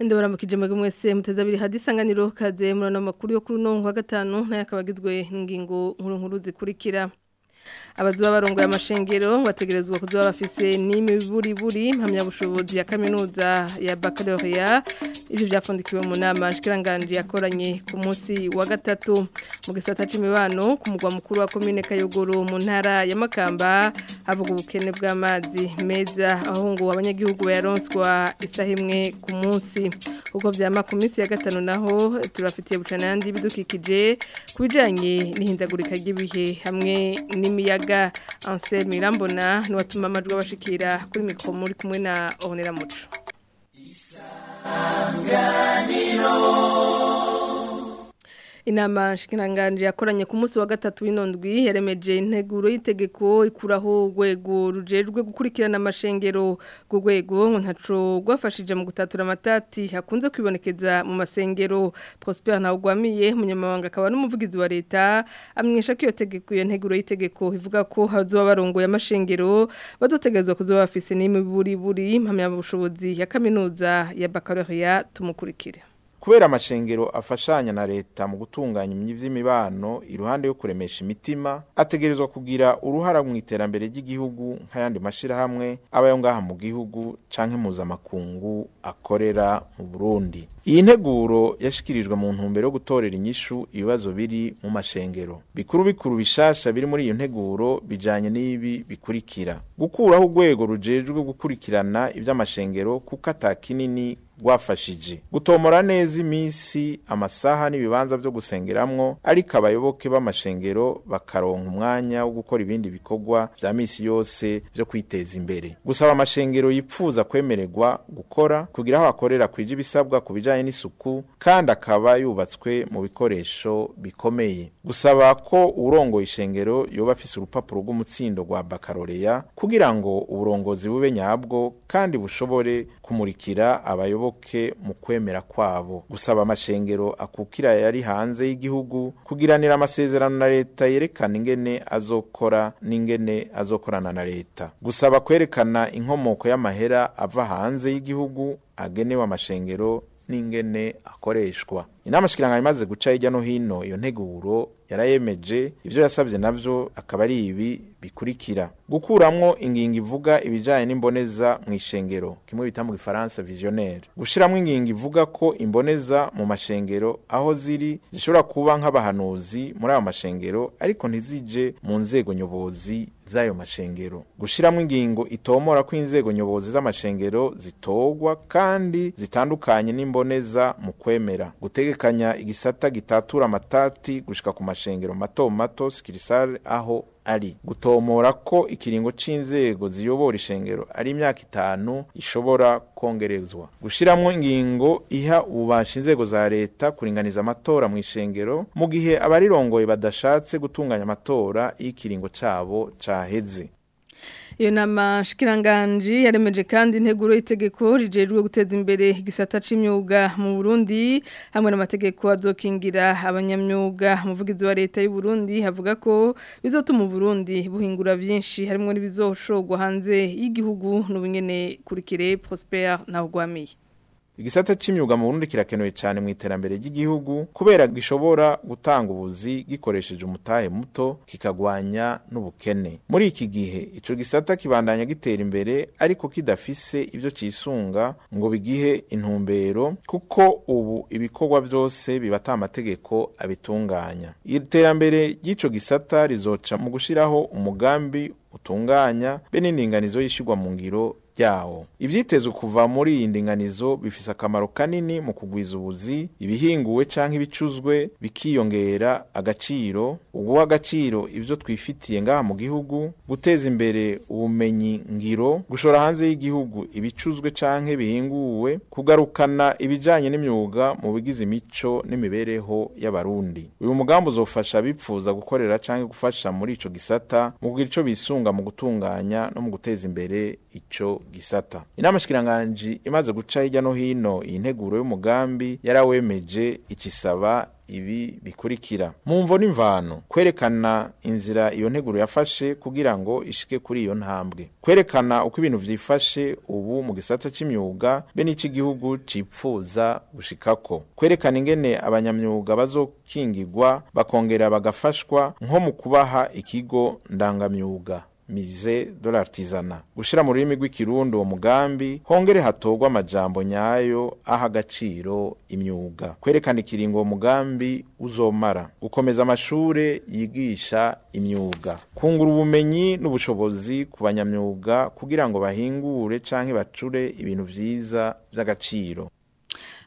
muramukije mwebwe mwese muteze abiri hadisanganiro kaze murana amakuru yo kuri uno wa gatanu nayo akaba agizwe nkuru nkuru zikurikira abazuba barongoye amashengero bategerezwa kuzuba bafise n'imiburiburi mpamyabushobozi ya kaminuza ya baccalaureat ibyo byafundikiwe mu nama nshikiranganji yakoranye ku munsi wa gatatu mu gisata c'imibano ku mugwa mukuru wa komine Kayogoro mu ntara ya Makamba havuga ubukene bw'amazi meza aho ngo abanyagihugu bayaronswa isaha imwe ku munsi uko vyama ku minsi ya gatanu naho turafitiye bucana yandi bidukikije kubijanye n'ihindagurika ry'ibihe hamwe n'imiyaga bwa anselme irambona n'uwatuma amajwi abashikira kuri mikoro muri kumwe na onera muco isanganiro inama nshikiranganji yakoranye ku munsi wa gatatu w'inondwi yaremeje integuro y'itegeko ikuraho urwego rujejwe gukurikirana amashengero rwego ntaco rwafashije mu gutatura amatati hakunze kwibonekeza mu masengero Prosper Ntawugwamiye umunyamabanga akaba n'umuvugizi wa leta amwisha ko iyo tegeko iyo nteguro y'itegeko ivuga ko hazoba barongoye amashengero bazotegezwa kuzoba bafise n'imiburiburi impamyabushobozi ya kaminuza ya baccalaureat tumukurikire kubera amashengero afashanya na leta mu gutunganya iby'imibano iruhande yo kuremesha imitima ategerezwa kugira uruhara mu iterambere ry'igihugu nk'ayandi mashyirahamwe aba ayo ngaha mu gihugu canke mpuzamakungu akorera mu burundi iyi nteguro yashyikirijwe mu ntumbero yo gutorera inyishu ibibazo biri mu mashengero bikuru bikuru bishasha biri muri iyo nteguro bijyanye n'ibi bikurikira gukuraho urwego rujejwe gukurikirana iby'amashengero kuko ata kinini rwafashije gutomora neza iminsi amasaha n'ibibanza byo gusengeramwo ariko abayoboke b'amashengero bakaronka umwanya wo gukora ibindi bikorwa vya misi yose vyo kwiteza imbere gusaba amashengero yipfuza kwemeregwa gukora kugira aho akorera kwije ibisabwa ku bijanye n'isuku kandi akaba yubatswe mu bikoresho bikomeye gusaba ko urongoye ishengero yoba afise urupapuro rw'umutsindo rwa bakaroreya kugira ngo uburongozi bube nyabwo kandi bushobore kumurikira abayoboke mu kwemera kwabo gusaba amashengero akukira yari hanze y'igihugu kugiranira amasezerano na leta yerekana ingene azokora n'ingene azokorana na leta gusaba kwerekana inkomoko y'amahera ava hanze y'igihugu agenewe amashengero n'ingene akoreshwa inama shikiranga imaze guca hirya no hino iyo nteguro yarayemeje ibyo yasabye navyo akaba ari ibi bikurikira gukuramwo ingingo ivuga ibijyanye n'imboneza mu ishengero kimwe bita mu gifaransa visionnaire gushiramwo ingingo ivuga ko imboneza mu mashengero aho ziri zishobora kuba nk'abahanuzi muri ayo mashengero ariko ntizije mu nzego nyobozi z'ayo mashengero gushyiramo ingingo itomora ko inzego nyobozi z'amashengero zitogwa kandi zitandukanye n'imboneza mu kwemera gutega yerekanya igisata gitatura amatati gushika ku mashengero mato mato sikirisare aho ari gutomora ko ikiringo c'inzego ziyobora ishengero ari imyaka itanu ishobora kongerezwa gushiramwo ingingo iha ububasha inzego za leta kuringaniza amatora mu ishengero mu gihe abarirongoye badashatse gutunganya amatora y'ikiringo cabo caheze iyo nama shikiranganji yaremeje kandi integuro y'itegeko rigerwe guteza imbere igisata cy'imyuga mu burundi hamwe n'amategeko azokingira abanyamyuga umuvugizi wa leta y'u Burundi havuga ko bizotuma u Burundi buhingura byinshi harimo n'ibizoshogwa hanze y'igihugu n'ubunyene kurikire Prosper na Rwamiye igisata cy'imyuga mu Burundi kirakenewe cyane mu iterambere ry'igihugu kubera gishobora gutanga ubuzi gikoresheje umutahe muto kikagwanya n'ubukene muri iki gihe icyo gisata kibandanya gitera imbere ariko kidafise ibyo cisunga ngo bigihe intumbero kuko ubu ibikorwa byose bibata amategeko abitunganya iterambere ry'ico gisata rizoca mu gushyiraho umugambi utunganya be n'indinganizo y'ishyirwa mu ngiro ryawo ibyitezwe kuva muri iyi ndinganizo bifise akamaro kanini mu kugwiza ubuzi ibihinguwe cyangwa ibicuzwe bikiyongera agaciro uguha agaciro ibyo twifitiye ngaha mu gihugu guteza imbere ubumenyi ngiro gushora hanze y'igihugu ibicuzwe canke bihinguwe kugarukana ibijyanye n'imyuga mu bigize imico n'imibereho y'abarundi uyu mugambi uzofasha abipfuza gukorera cyangwa gufasha muri icyo gisata mu kugira ico bisunga mu gutunganya no mu guteza imbere icyo. gisata inama shikiranganji imaze guca hirya no hino integuro y'umugambi yarawemeje ikisaba ibi bikurikira mu mvo n'imvano kwerekana inzira iyo nteguro yafashe kugira ngo ishike kuri iyo ntambwe kwerekana uko ibintu byifashe ubu mu gisata cy’imyuga be n'ico igihugu cipfuza gushikako kwerekana ingene abanyamyuga bazokingigwa bakongera bagafashwa nko mu kubaha ikigo ndangamyuga mize dolartizana gushira mu rurimi rw'ikirundi uwo mugambi hongere hatogwa amajambo nyayo aha agaciro imyuga kwerekana ikiringo uwo mugambi uzomara gukomeza amashure yigisha imyuga kungura ubumenyi n'ubushobozi ku banyamyuga kugira ngo bahingure canke bacure ibintu vyiza vy'agaciro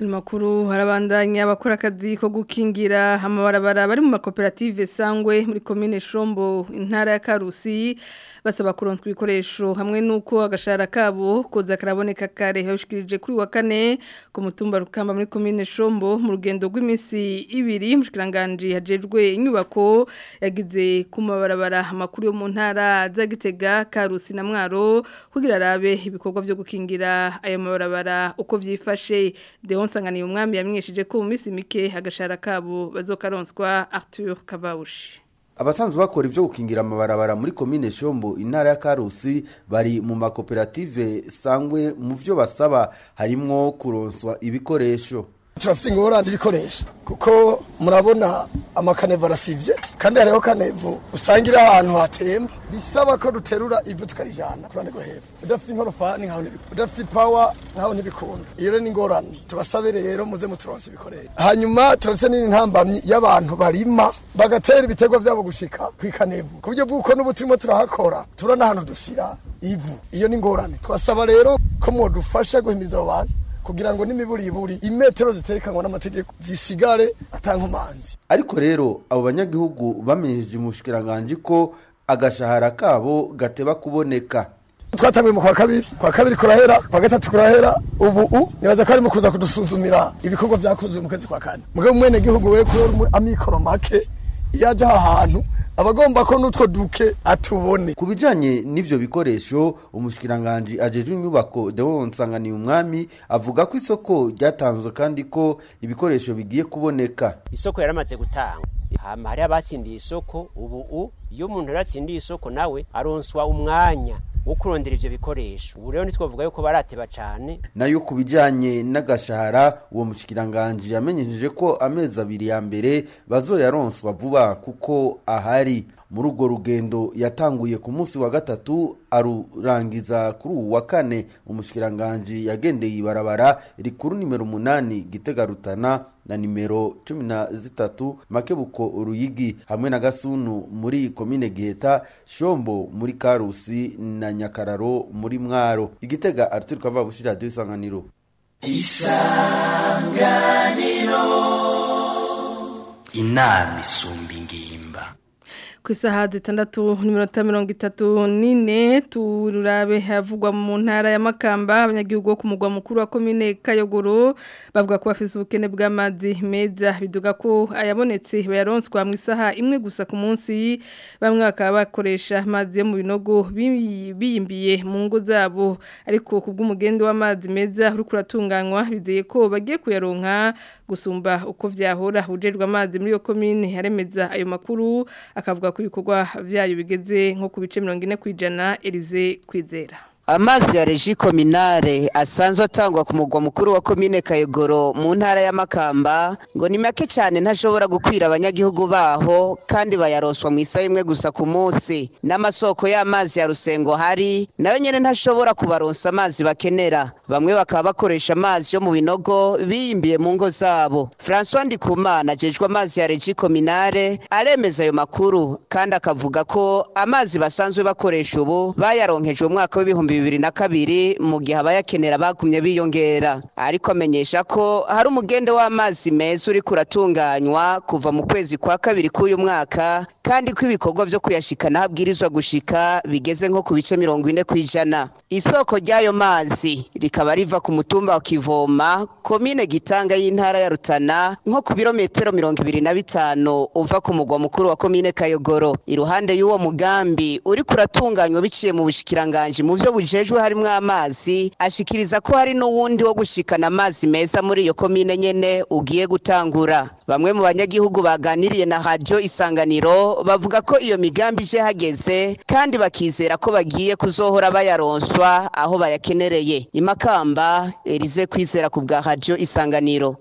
Alimakuru harabandanya abakora akazi ko gukingira amabarabara bari mu makoperative sangwe muri commune Shombo intara ya Karusi basaba kuronswa ibikoresho hamwe nuko agashara kabo koza karaboneka kare babishikirije kuri wa kane ku mutumba rukamba muri commune Shombo mu rugendo rw'imisi ibiri mushikiranganje hajejwe inyubako yagize ku mabarabara amakuru yo mu ntara za Gitega Karusi na Mwaro kugira arabe ibikorwa byo gukingira ayo mabarabara uko byifashe nsanganiye umwami yamenyesheje ko mu mike hagashara kabo bazokaronswa Arthur Kabawushi abasanzwe bakora ibyo gukingira amabarabara muri komine shombo intara ya karusi bari mu makoperative sangwe mu byo basaba harimo kuronswa ibikoresho turavuga ngo oranje ibikoresho kuko murabona amakaneva arasibye kandi hariho kanevu usanga iri ahantu hatemba bisaba ko duterura ibyo tukarijana ku ruhande rwo hepfo udafite inkorofani nkaho ntibikunda udafite ipawa nkaho ntibikunda iyo rero ni ingorane tubasabe rero muze muturonse ibikorere hanyuma turafite n'indi ntambamyi y'abantu barima bagatera ibitego byabo gushika ku ikanevu ku buryo bw'uko n'ubu turimo turahakora tubura n'ahantu dushira ivu iyo ni ingorane twasaba rero ko mudufasha guhimiriza abo bantu kugira ngo n'imiburiburi imetero ziterekanwa n'amategeko zisigare atankumanzi ariko rero abo banyagihugu bamenyesheje umushikiranganji ko agashahara kabo gateba kuboneka twatanguye mu kwa kabiri kwa kabiri kurahera kwa gatatu kurahera ubu u nibaza ko ari kuza kudusuzumira ibikorwa byakozwe mu kwezi kwa kane mugabo mwene gihugu we kuri amikoro make iyo ajya aha hantu ko n'utwo duke atubone ku bijyanye n'ibyo bikoresho umushyirangajwi agejeje inyubako dewonsa nsanganiye umwami avuga ko isoko ryatanzwe kandi ko ibikoresho bigiye kuboneka isoko yaramaze gutangwa hari abatsindiye isoko ubu iyo umuntu yaratsindiye isoko nawe aronswa umwanya wo ibyo bikoresho ubu rero ntitwavuga yuko barateba cyane nayo ku bijyanye n'agashahara uwo mushikiranganji yamenyesheje ko amezi abiri ya mbere bazoyaronswa vuba kuko ahari muri urwo rugendo yatanguye ku munsi wa gatatu arurangiza kuri ubu wa kane umushikiranganji yagendeye ibarabara rikuru nimero umunani gitega na nimero cumi na zitatu makebuko uruyigi hamwe na gasunu muri komine Geta shombo muri karusi na nyakararo muri mwaro igitega arutiri kava bushira radiyo isanganiro isanganiro inama isumba ku isaha zitandatu n'iminota mirongo itatu n'ine tururabe havugwa mu ntara ya makamba abanyagihugu bo ku mugwa mukuru wa komine kayogoro bavuga ko bafite ubukene bw'amazi meza biduga ko ayabonetse bayaronswa mu isaha imwe gusa ku munsi bamwe bakaba bakoresha amazi yo mu binogo biyimbiye mu ngo zabo ariko ku bw'umugenzi w'amazi meza uri kuratunganywa bizeye ko bagiye kuyaronka gusumba uko byahora ujejwe amazi muri iyo komine yaremeza ayo makuru akavuga ko ibikorwa byayo bigeze nko ku bice mirongo kwijana ku kwizera amazi ya regi kominare asanzwe atangwa ku mugwa mukuru wa komine kayogoro mu ntara ya makamba ngo ni make cyane ntashobora gukwira abanyagihugu baho kandi bayaroswa mu isaha imwe gusa ku munsi n'amasoko y'amazi ya rusengo hari nayo nyine ntashobora kubaronsa amazi bakenera bamwe bakaba bakoresha amazi yo mu binogo biyimbiye mu ngo zabo francois ndikumana agejwe amazi ya regi kominare aremeza ayo makuru kandi akavuga ko amazi basanzwe bakoresha ubu bayaronkejwe umwaka w'ibihumbi ibihumbi bibiri na kabiri mu gihe abayakenera bakumye biyongera ariko amenyesha ko hari umugende w'amazi meza uri kuratunganywa kuva mu kwezi kwa kabiri k'uyu mwaka kandi ko ibikorwa byo kuyashikana habwirizwa gushika bigeze nko ku bice mirongo ine ku ijana isoko ry'ayo mazi rikaba riva ku mutumba wa kivoma komine gitanga y'intara ya rutana nko ku birometero mirongo ibiri na bitanu uva ku mugwa mukuru wa komine kayogoro iruhande y'uwo mugambi uri kuratunganywa biciye mu bushikiranganji mu byo bujejwe harimo amazi ashikiriza ko hari n'uwundi wo gushikana amazi meza muri iyo komine nyene ugiye gutangura bamwe mu banyagihugu baganiriye na radio isanganiro bavuga ko iyo migambi ije hageze kandi bakizera ko bagiye kuzohora bayaronswa aho bayakenereye imakamba erize kwizera ku bwa radio isanganiro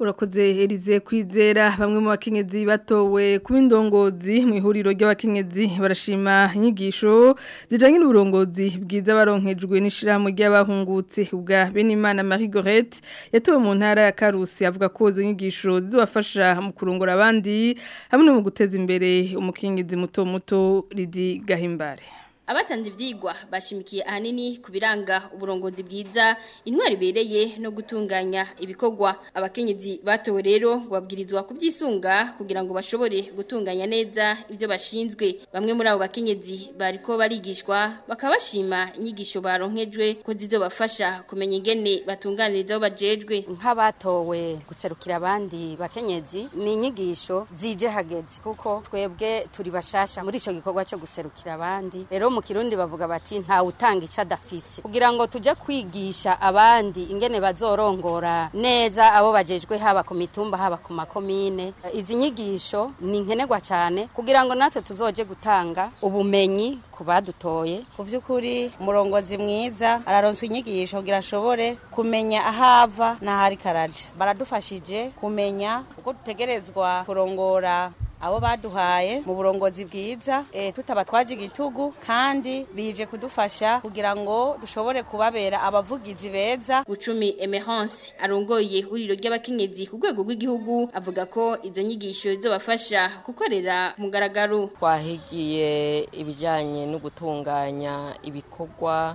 urakoze Elize kwizera bamwe mu bakenyezi batowe kuba indongozi mu ihuriro ry'abakenyezi barashima inyigisho zijyanye n'uburongozi bwiza baronkejwe n'ishyirahamwe ry'abahungutse ubwa benimana marie gorete yatowe mu ntara ya karusi avuga ko izo inyigisho zizabafasha mu kurongora abandi hamwe no mu guteza imbere umukenyezi muto muto ridi gahimbare abatanze ibyigwa bashimikiye ahanini ku biranga uburongozi bwiza intwari ibereye no gutunganya ibikogwa abakenyezi batowe rero ngo babwirizwa kubyisunga kugira ngo bashobore gutunganya neza ibyo bashinzwe bamwe muri abo bakenyezi bariko barigishwa bakaba bashima inyigisho baronkejwe ko zizobafasha kumenya ingene batunganiriza aho bajejwe nk'abatowe guserukira abandi bakenyezi ni inyigisho zije hageze kuko twebwe turi bashasha muri ico gikorwa cyo guserukira abandi mu kirundi bavuga bati ntawe utanga icyo adafise kugira ngo tujye kwigisha abandi ingene bazorongora neza abo bajejwe haba ku mitumba haba ku makomine izi nyigisho ni nkenerwa cyane kugira ngo natwe tuzoje gutanga ubumenyi ku badutoye ku by'ukuri umurongozi mwiza araronsa inyigisho kugira ashobore kumenya aho ava n'aho ari karaje baradufashije kumenya uko dutegerezwa kurongora abo baduhaye mu burongozi bwiza eh, tutaba twaje igitugu kandi bije kudufasha kugira ngo dushobore kubabera abavugizi beza Bucumi Emerance arongoye ihuriro ry'abakenyezi ku rwego rw'igihugu avuga ko izo nyigisho zobafasha gukorera mugaragaro twahigiye ibijyanye no gutunganya ibikorwa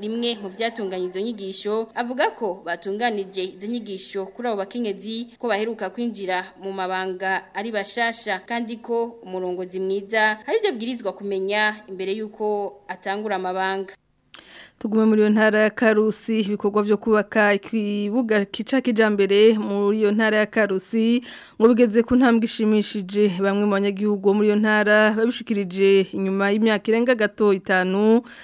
rimwe mu byatunganya izo nyigisho avuga ko batunganije izo nyigisho kuri abo bakenyezi ko baheruka kwinjira mu mabanga ari bashasha kandi ko umurongozi mwiza hari ibyo bwirizwa kumenya imbere y'uko atangura amabanga tugume muri iyo ntara ya karusi ibikorwa byo kubaka ikibuga kica kijyambere muri iyo ntara ya karusi ngo bigeze ku ntambwe ishimishije bamwe mu banyagihugu muri iyo ntara babishikirije inyuma y'imyaka irenga gato itanu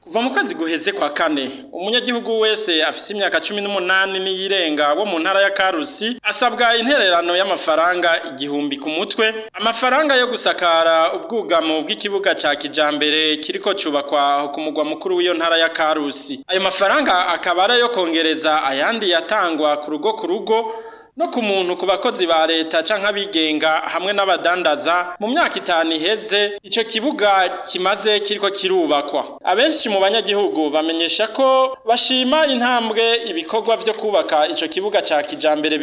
kuva mu kwezi guheze kwa kane umunyagihugu wese afite imyaka cumi n'umunani n'iyirenga wo mu ntara ya karusi asabwa intererano y'amafaranga igihumbi ku mutwe amafaranga yo gusakara ubwugamo bw'ikibuga cya kijambere kiriko cubakwa ku mugwa mukuru w'iyo ntara ya karusi ayo mafaranga akaba ari ayo kongereza ayandi yatangwa ku rugo ku rugo no ku muntu ku bakozi ba leta canke abigenga hamwe n'abadandaza mu myaka itanu iheze icyo kibuga kimaze kiriko kirubakwa abenshi mu banyagihugu bamenyesha ko bashima intambwe ibikorwa byo kubaka icyo kibuga cya kijambere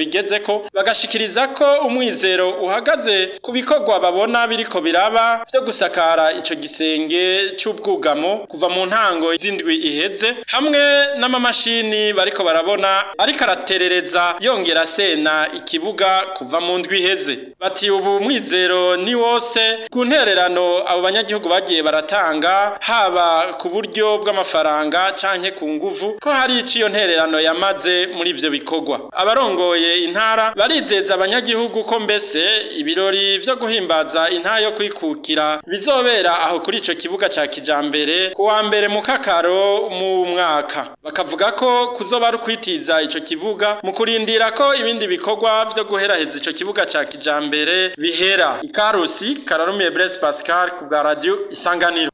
ko bagashikiriza ko umwizero uhagaze ku bikorwa babona biriko biraba vyo gusakara icyo gisenge cy'ubwugamo kuva mu ntango z'indwi iheze hamwe n'amamashini bariko barabona ariko araterereza yongera asenda bagena ikibuga kuva mu ndwi iheze bati ubu mwizero ni wose ku ntererano abo banyagihugu bagiye baratanga haba ku buryo bw'amafaranga canke ku nguvu ko hari iciyo ntererano yamaze muri ibyo bikorwa abarongoye intara barizeza abanyagihugu ko mbese ibirori byo guhimbaza intara yo kwikukira bizobera aho kuri icyo kibuga cya kijambere ku wa mbere mu kakaro mu mwaka bakavuga ko kuzoba ari ukwitiza ico kibuga mu kurindira ko ibindi ibikorwa byo guheraheza ico kibuga ca kijambere bihera ikarusi kararumiye Blaise Pascal ku bwa radio isanganiro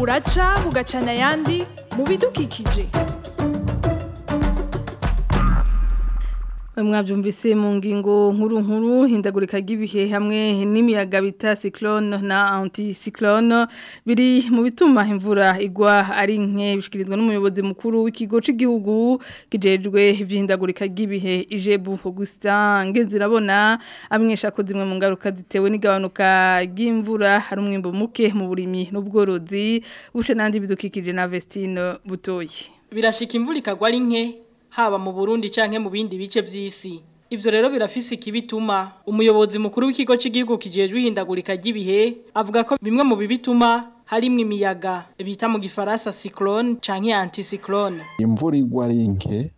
uraca bugacana yandi mu bidukikije mwabyumvise mu ngingo nkuru nkuru hindagurika ry'ibihe hamwe n'imiyaga bita cyclone na anticyclone biri mu bituma imvura igwa ari nke bishyikirizwa n'umuyobozi mukuru w'ikigo cy'igihugu kijejwe iby'ihindagurika ije ijebu Augustin ngenzirabona amenyesha ko zimwe mu ngaruka zitewe n'igabanuka ry'imvura hari umwimbo muke mu burimyi n'ubworozi buce n'andi bidukikije na vestine butoye birashika imvura ikagwa ari nke haba mu Burundi canke mu bindi bice by'isi Ibyo rero birafise ikibituma umuyobozi mukuru w'ikigo cy'igihugu kijejwe ihindagurika ry'ibihe avuga ko bimwe mu bibituma harimo imiyaga bita mu gifaransa cyclone canke anticyclone imvura igwa rinke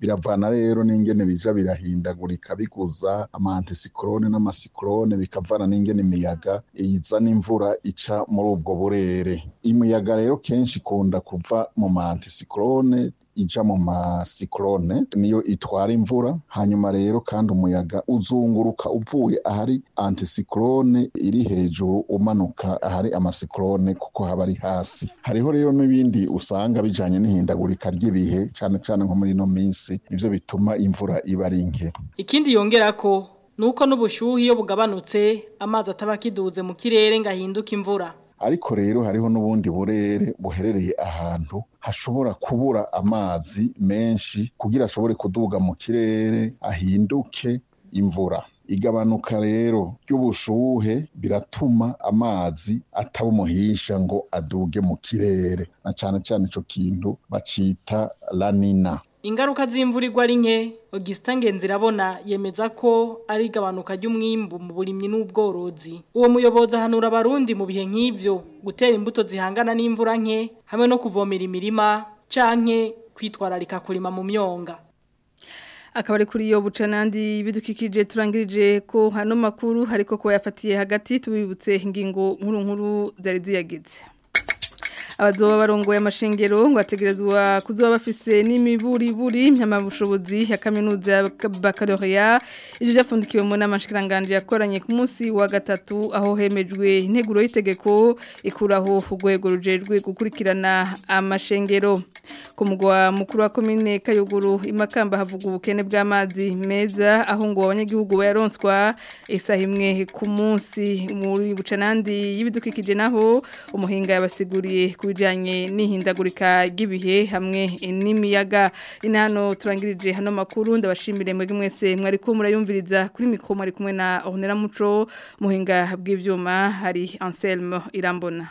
biravana rero n'ingene biza birahindagurika biguza amantisikorone n'amasikorone bikavana n'ingene imiyaga iza n'imvura ica muri ubwo burere Imuyaga rero kenshi ikunda kuva mu ma ija mu masikorone niyo itwara imvura hanyuma rero kandi umuyaga uzunguruka uvuye ahari antisikorone iri hejuru umanuka ahari amasikorone kuko haba ari hasi hariho rero n'ibindi usanga bijyanye n'ihindagurika ry'ibihe cyane cyane nko muri ino minsi nibyo bituma imvura iba ari nke ikindi yongerako uko n'ubushuhe iyo bugabanutse amazi ataba akiduze mu kirere ngo ahinduke imvura ariko rero hariho n'ubundi burere buherereye ahantu hashobora kubura amazi menshi kugira ashobore kuduga mu kirere ahinduke imvura igabanuka rero ry'ubushuhe biratuma amazi ataba umuhisha ngo aduge mu kirere na cyane cyane icyo kintu bacita lanina ingaruka z'imvura igwa ari nke augustin yemeza ko ari igabanuka ry'umwimbu mu burimyi n'ubworozi uwo muyobozi hanura abarundi mu bihe nk'ibyo gutera imbuto zihangana n'imvura nke hamwe no kuvomera imirima canke kwitwararika kurima mu myonga akabari kuri iyo buca n'andi bidukikije turangirije ko hano makuru ariko ko yafatiye hagati tubibutse ingingo nkuru nkuru zari ziyagize abazoba barongoye amashengero ngo ategerezwa kuzoba bafise n'imiburiburi y'amabushobozi ya kaminuza ya baccalauréat ibyo byafundikiwe mu nama nshikiranganje yakoranye ku munsi wa gatatu aho hemejwe integuro y'itegeko ikuraho urwego rujejwe gukurikirana amashengero ku mugwa mukuru wa komine kayuguru imakamba havuga ubukene bw'amazi meza aho ngo abanyagihugu bayaronswa isaha imwe ku munsi muri bucanandi y'ibidukikije naho umuhinga yabasiguriye ku ku bijyanye n'ihindagurika ry'ibihe hamwe n'imiyaga inano turangirije hano makuru ndabashimire mwebwe mwese mwari ko murayumviriza kuri mikro mwari kumwe na Ornella Muco muhinga bw'ivyuma hari Anselmo irambona